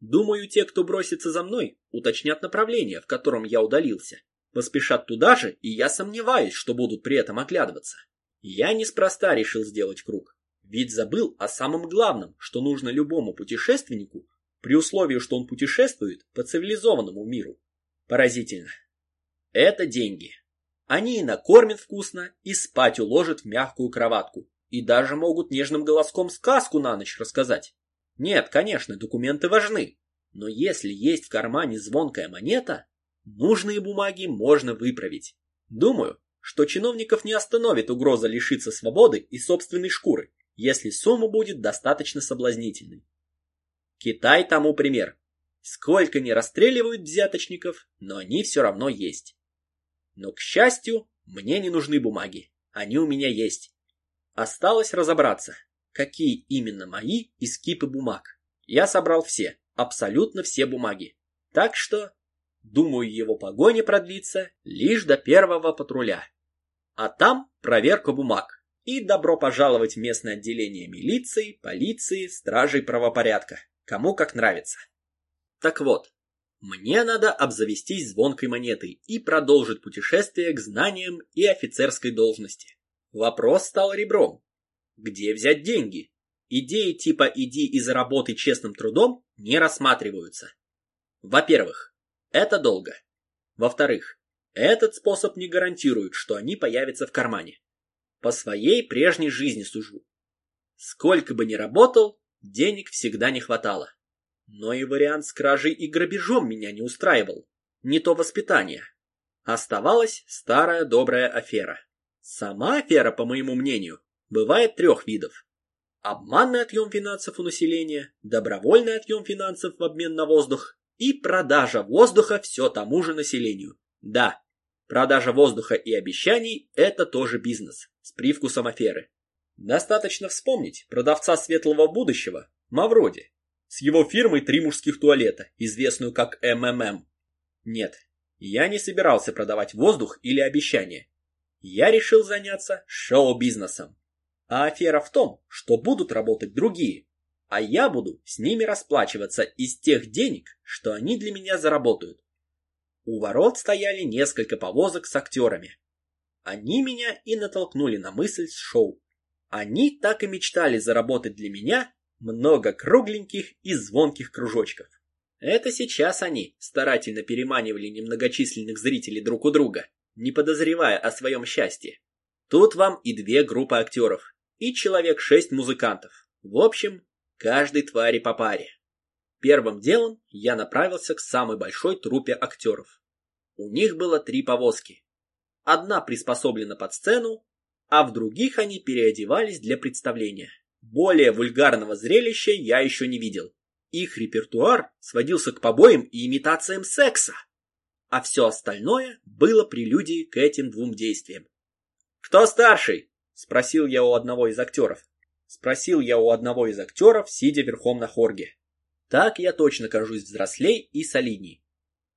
Думаю, те, кто бросится за мной, уточнят направление, в котором я удалился. Поспешат туда же, и я сомневаюсь, что будут при этом оглядываться. Я неспроста решил сделать круг. Ведь забыл о самом главном, что нужно любому путешественнику, при условии, что он путешествует по цивилизованному миру. Поразительно. Это деньги. Они и накормят вкусно, и спать уложат в мягкую кроватку, и даже могут нежным голоском сказку на ночь рассказать. Нет, конечно, документы важны, но если есть в кармане звонкая монета, нужные бумаги можно выправить. Думаю, что чиновников не остановит угроза лишиться свободы и собственной шкуры, если сумма будет достаточно соблазнительной. Китай тому пример. Сколько не расстреливают взяточников, но они все равно есть. Но, к счастью, мне не нужны бумаги. Они у меня есть. Осталось разобраться, какие именно мои из кипы бумаг. Я собрал все, абсолютно все бумаги. Так что, думаю, его погоня продлится лишь до первого патруля. А там проверка бумаг. И добро пожаловать в местное отделение милиции, полиции, стражей правопорядка. Кому как нравится. Так вот, мне надо обзавестись звонкой монетой и продолжить путешествие к знаниям и офицерской должности. Вопрос стал ребром. Где взять деньги? Идеи типа «иди и заработай честным трудом» не рассматриваются. Во-первых, это долго. Во-вторых, этот способ не гарантирует, что они появятся в кармане. По своей прежней жизни сужу. Сколько бы ни работал, денег всегда не хватало. Но и вариант с кражей и грабежом меня не устраивал. Не то воспитание. Оставалась старая добрая афера. Сама афера, по моему мнению, бывает трех видов. Обманный отъем финансов у населения, добровольный отъем финансов в обмен на воздух и продажа воздуха все тому же населению. Да, продажа воздуха и обещаний – это тоже бизнес, с привкусом аферы. Достаточно вспомнить продавца светлого будущего, Мавроди, с его фирмой «Три мужских туалета», известную как МММ. Нет, я не собирался продавать воздух или обещания. Я решил заняться шоу-бизнесом. А афера в том, что будут работать другие, а я буду с ними расплачиваться из тех денег, что они для меня заработают. У ворот стояли несколько повозок с актерами. Они меня и натолкнули на мысль с шоу. Они так и мечтали заработать для меня много кругленьких и звонких кружочков. Это сейчас они старательно переманивали немногочисленных зрителей друг у друга, не подозревая о своем счастье. Тут вам и две группы актеров, и человек шесть музыкантов. В общем, каждой твари по паре. Первым делом я направился к самой большой труппе актеров. У них было три повозки. Одна приспособлена под сцену, а в других они переодевались для представления. Более вульгарного зрелища я еще не видел. Их репертуар сводился к побоям и имитациям секса, а все остальное было прелюдией к этим двум действиям. «Кто старший?» – спросил я у одного из актеров. Спросил я у одного из актеров, сидя верхом на хорге. Так я точно кажусь взрослей и солидней.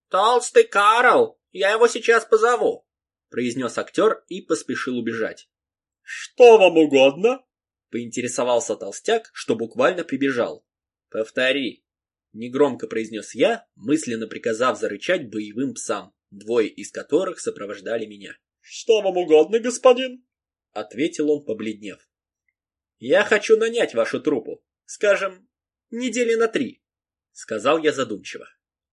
«Толстый Карл! Я его сейчас позову!» произнес актер и поспешил убежать. «Что вам угодно?» поинтересовался толстяк, что буквально прибежал. «Повтори!» Негромко произнес я, мысленно приказав зарычать боевым псам, двое из которых сопровождали меня. «Что вам угодно, господин?» Ответил он, побледнев. «Я хочу нанять вашу труппу. Скажем, недели на три», — сказал я задумчиво.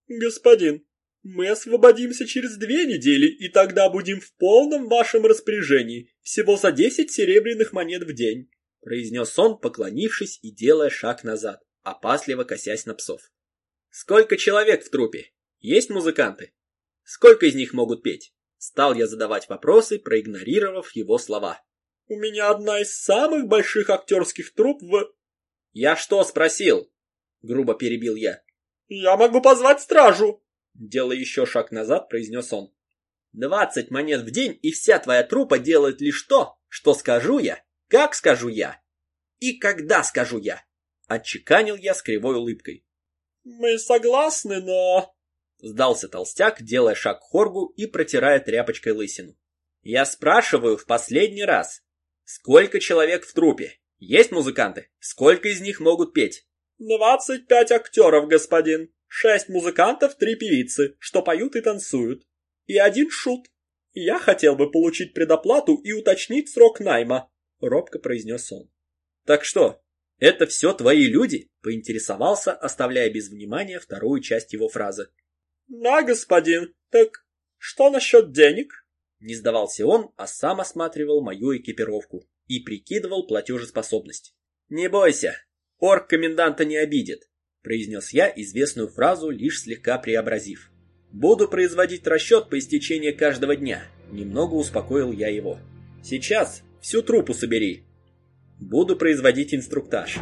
«Господин, мы освободимся через две недели, и тогда будем в полном вашем распоряжении, всего за десять серебряных монет в день», — произнес он, поклонившись и делая шаг назад, опасливо косясь на псов. «Сколько человек в труппе? Есть музыканты? Сколько из них могут петь?» Стал я задавать вопросы, проигнорировав его слова. У меня одна из самых больших актерских труп в... Я что спросил? Грубо перебил я. Я могу позвать стражу. Делая еще шаг назад, произнес он. Двадцать монет в день, и вся твоя трупа делает лишь то, что скажу я, как скажу я, и когда скажу я. Отчеканил я с кривой улыбкой. Мы согласны, но... Сдался толстяк, делая шаг к хоргу и протирая тряпочкой лысину. Я спрашиваю в последний раз, Сколько человек в трупе? Есть музыканты? Сколько из них могут петь? Двадцать пять актеров, господин. Шесть музыкантов, три певицы, что поют и танцуют. И один шут. Я хотел бы получить предоплату и уточнить срок найма, робко произнес он. Так что, это все твои люди? Поинтересовался, оставляя без внимания вторую часть его фразы. Да, господин. Так что насчет денег? Не сдавался он, а сам осматривал мою экипировку и прикидывал платежеспособность. «Не бойся, орк коменданта не обидит», – произнес я известную фразу, лишь слегка преобразив. «Буду производить расчет по истечении каждого дня», – немного успокоил я его. «Сейчас всю трупу собери. Буду производить инструктаж».